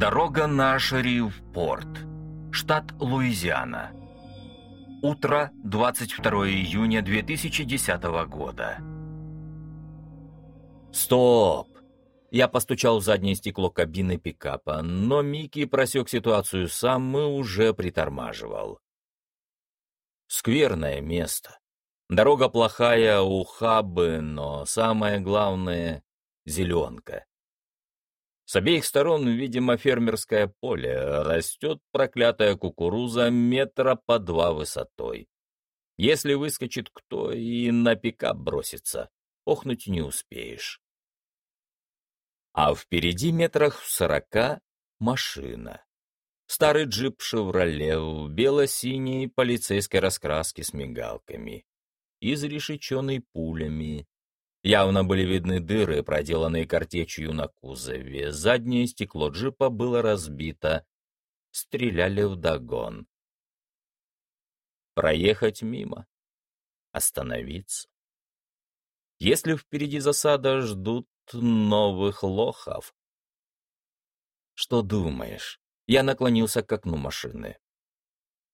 Дорога на Шериф-Порт, штат Луизиана. Утро 22 июня 2010 года. Стоп! Я постучал в заднее стекло кабины пикапа, но Микки просек ситуацию сам и уже притормаживал. Скверное место. Дорога плохая, ухабы, но самое главное — зеленка. С обеих сторон, видимо, фермерское поле, растет проклятая кукуруза метра по два высотой. Если выскочит кто и на пикап бросится, охнуть не успеешь. А впереди метрах в сорока машина. Старый джип «Шевроле» в бело-синей полицейской раскраске с мигалками, изрешеченный пулями. Явно были видны дыры, проделанные картечью на кузове. Заднее стекло джипа было разбито. Стреляли вдогон. Проехать мимо. Остановиться. Если впереди засада, ждут новых лохов. Что думаешь? Я наклонился к окну машины.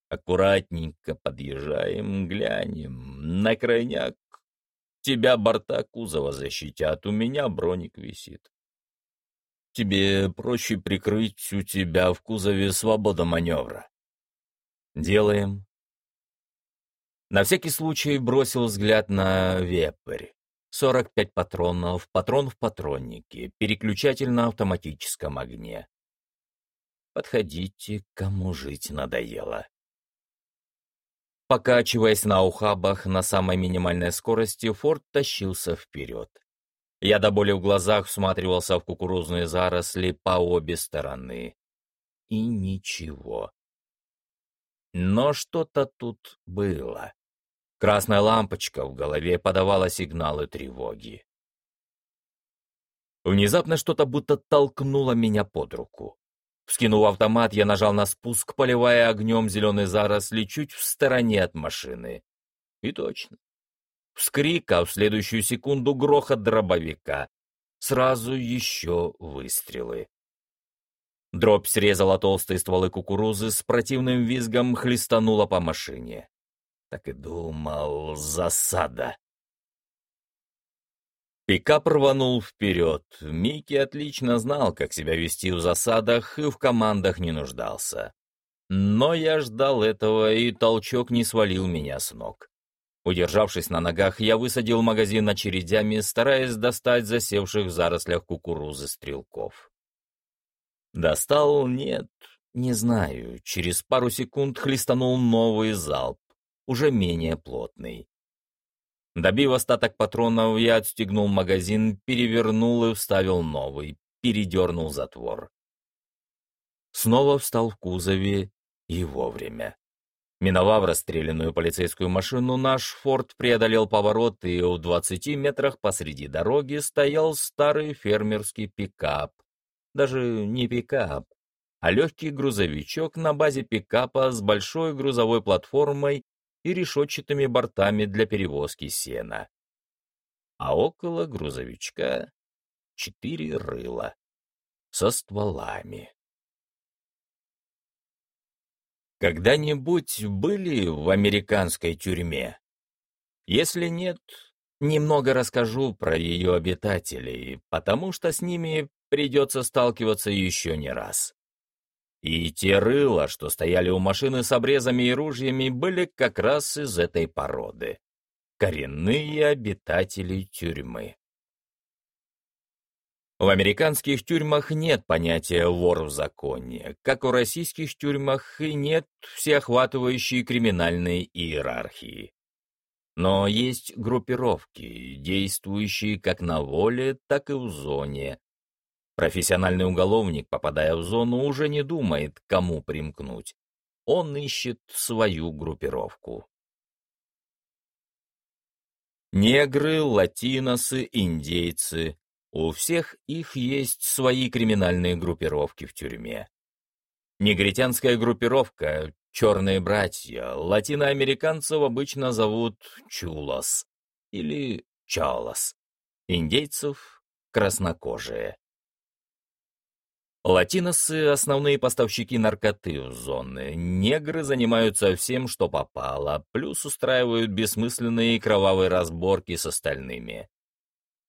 Аккуратненько подъезжаем, глянем. На крайняк тебя борта кузова защитят, у меня броник висит. Тебе проще прикрыть у тебя в кузове свобода маневра. Делаем. На всякий случай бросил взгляд на вепрь. 45 патронов, патрон в патроннике, переключатель на автоматическом огне. Подходите, кому жить надоело. Покачиваясь на ухабах на самой минимальной скорости, Форд тащился вперед. Я до боли в глазах всматривался в кукурузные заросли по обе стороны. И ничего. Но что-то тут было. Красная лампочка в голове подавала сигналы тревоги. Внезапно что-то будто толкнуло меня под руку. Вскинув автомат, я нажал на спуск, поливая огнем зеленые заросли чуть в стороне от машины. И точно. Вскрик, а в следующую секунду грохот дробовика. Сразу еще выстрелы. Дробь срезала толстые стволы кукурузы, с противным визгом хлестанула по машине. Так и думал, засада. Пикап рванул вперед. Микки отлично знал, как себя вести в засадах и в командах не нуждался. Но я ждал этого, и толчок не свалил меня с ног. Удержавшись на ногах, я высадил магазин очередями, стараясь достать засевших в зарослях кукурузы стрелков. Достал? Нет, не знаю. Через пару секунд хлестанул новый залп уже менее плотный. Добив остаток патронов, я отстегнул магазин, перевернул и вставил новый, передернул затвор. Снова встал в кузове и вовремя. Миновав расстрелянную полицейскую машину, наш форт преодолел поворот, и в двадцати метрах посреди дороги стоял старый фермерский пикап. Даже не пикап, а легкий грузовичок на базе пикапа с большой грузовой платформой и решетчатыми бортами для перевозки сена. А около грузовичка четыре рыла со стволами. Когда-нибудь были в американской тюрьме? Если нет, немного расскажу про ее обитателей, потому что с ними придется сталкиваться еще не раз. И те рыла, что стояли у машины с обрезами и ружьями, были как раз из этой породы. Коренные обитатели тюрьмы. В американских тюрьмах нет понятия «вор в законе», как в российских тюрьмах и нет всеохватывающей криминальной иерархии. Но есть группировки, действующие как на воле, так и в зоне, Профессиональный уголовник, попадая в зону, уже не думает, кому примкнуть. Он ищет свою группировку. Негры, латиносы, индейцы. У всех их есть свои криминальные группировки в тюрьме. Негритянская группировка — черные братья, латиноамериканцев обычно зовут чулос или чалос, индейцев — краснокожие. Латиносы — основные поставщики наркоты в зоны. Негры занимаются всем, что попало, плюс устраивают бессмысленные кровавые разборки с остальными.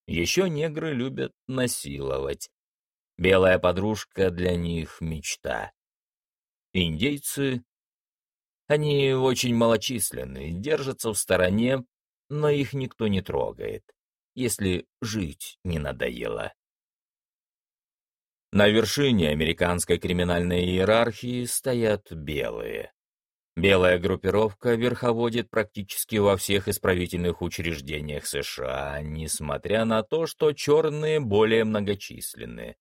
Еще негры любят насиловать. Белая подружка для них — мечта. Индейцы... Они очень малочисленны, держатся в стороне, но их никто не трогает, если жить не надоело. На вершине американской криминальной иерархии стоят белые. Белая группировка верховодит практически во всех исправительных учреждениях США, несмотря на то, что черные более многочисленны.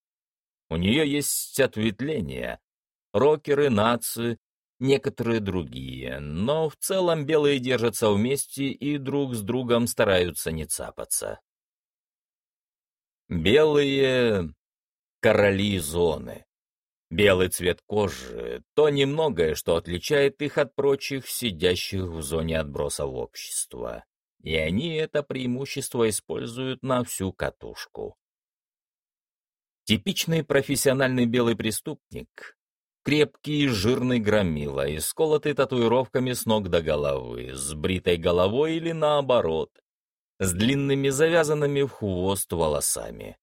У нее есть ответвления, рокеры, нации, некоторые другие, но в целом белые держатся вместе и друг с другом стараются не цапаться. Белые короли зоны. Белый цвет кожи — то немногое, что отличает их от прочих, сидящих в зоне отбросов общества. И они это преимущество используют на всю катушку. Типичный профессиональный белый преступник — крепкий жирный громила, исколотый татуировками с ног до головы, с бритой головой или наоборот, с длинными завязанными в хвост волосами.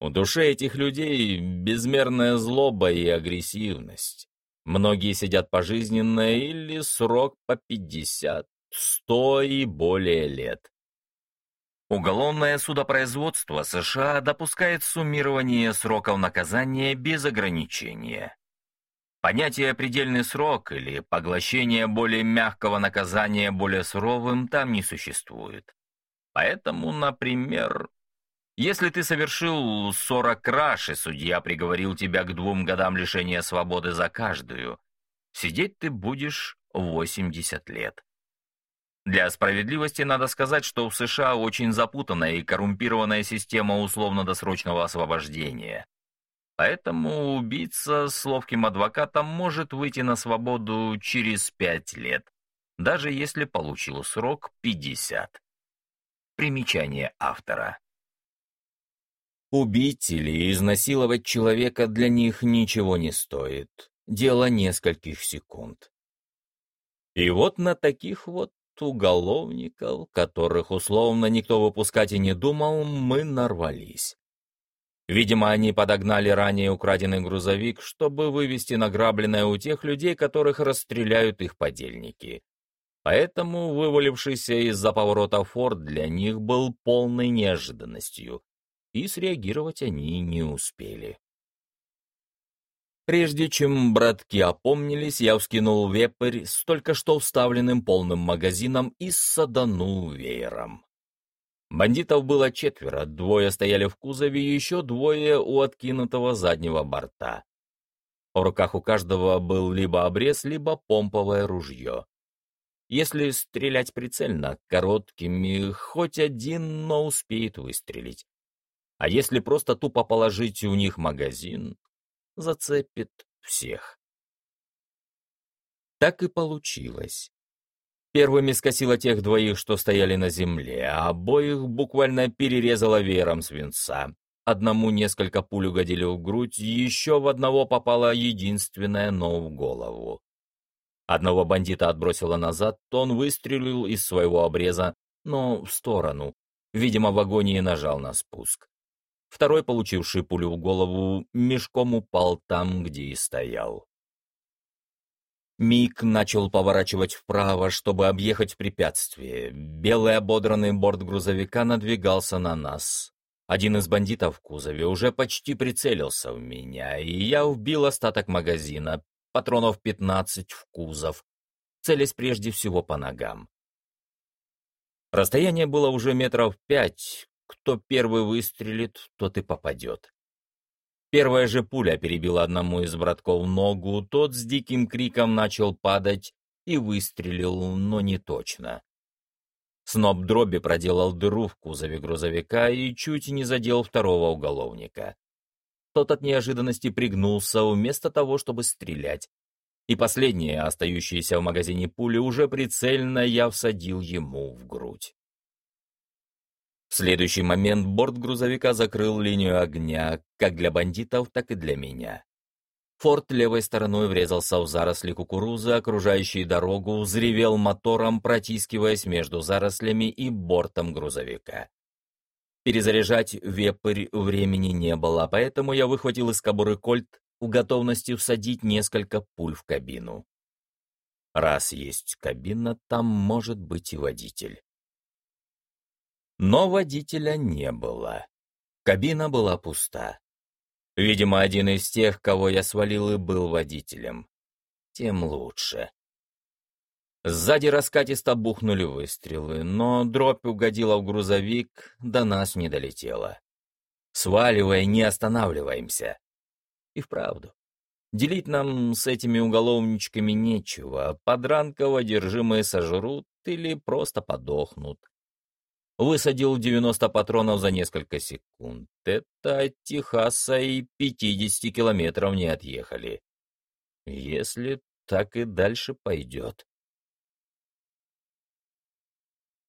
У души этих людей безмерная злоба и агрессивность. Многие сидят пожизненно или срок по 50, 100 и более лет. Уголовное судопроизводство США допускает суммирование сроков наказания без ограничения. Понятие «предельный срок» или поглощение более мягкого наказания более суровым там не существует. Поэтому, например, если ты совершил 40 краж, и судья приговорил тебя к двум годам лишения свободы за каждую, сидеть ты будешь 80 лет. Для справедливости надо сказать, что в США очень запутанная и коррумпированная система условно-досрочного освобождения. Поэтому убийца с ловким адвокатом может выйти на свободу через 5 лет, даже если получил срок 50. Примечание автора. Убить или изнасиловать человека для них ничего не стоит. Дело нескольких секунд. И вот на таких вот уголовников, которых условно никто выпускать и не думал, мы нарвались. Видимо, они подогнали ранее украденный грузовик, чтобы вывести награбленное у тех людей, которых расстреляют их подельники. Поэтому вывалившийся из-за поворота форт для них был полной неожиданностью, и среагировать они не успели. Прежде чем братки опомнились, я вскинул вепрь с только что вставленным полным магазином и саданул веером. Бандитов было четверо, двое стояли в кузове, еще двое у откинутого заднего борта. В руках у каждого был либо обрез, либо помповое ружье. Если стрелять прицельно, короткими, хоть один, но успеет выстрелить. А если просто тупо положить у них магазин, зацепит всех. Так и получилось. Первыми скосило тех двоих, что стояли на земле, а обоих буквально перерезало веером свинца. Одному несколько пуль угодили в грудь, еще в одного попала единственная, но в голову. Одного бандита отбросило назад, то он выстрелил из своего обреза, но в сторону. Видимо, в агонии нажал на спуск. Второй, получивший пулю в голову, мешком упал там, где и стоял. Мик начал поворачивать вправо, чтобы объехать препятствие. Белый ободранный борт грузовика надвигался на нас. Один из бандитов в кузове уже почти прицелился в меня, и я убил остаток магазина, патронов 15 в кузов, целясь прежде всего по ногам. Расстояние было уже метров пять, кто первый выстрелит, тот и попадет. Первая же пуля перебила одному из братков ногу, тот с диким криком начал падать и выстрелил, но не точно. Сноб дроби проделал дыру в кузове грузовика и чуть не задел второго уголовника. Тот от неожиданности пригнулся вместо того, чтобы стрелять. И последние, остающиеся в магазине пули, уже прицельно я всадил ему в грудь. В следующий момент борт грузовика закрыл линию огня, как для бандитов, так и для меня. Форт левой стороной врезался в заросли кукурузы, окружающие дорогу, взревел мотором, протискиваясь между зарослями и бортом грузовика. Перезаряжать вепрь времени не было, поэтому я выхватил из кобуры кольт в готовности всадить несколько пуль в кабину. Раз есть кабина, там может быть и водитель. Но водителя не было. Кабина была пуста. Видимо, один из тех, кого я свалил, и был водителем. Тем лучше. Сзади раскатисто бухнули выстрелы, но дробь угодила в грузовик, до нас не долетела. Сваливая, не останавливаемся. И вправду. Делить нам с этими уголовничками нечего, подранков одержимые сожрут или просто подохнут. Высадил 90 патронов за несколько секунд. Это от Техаса и 50 километров не отъехали. Если так и дальше пойдет.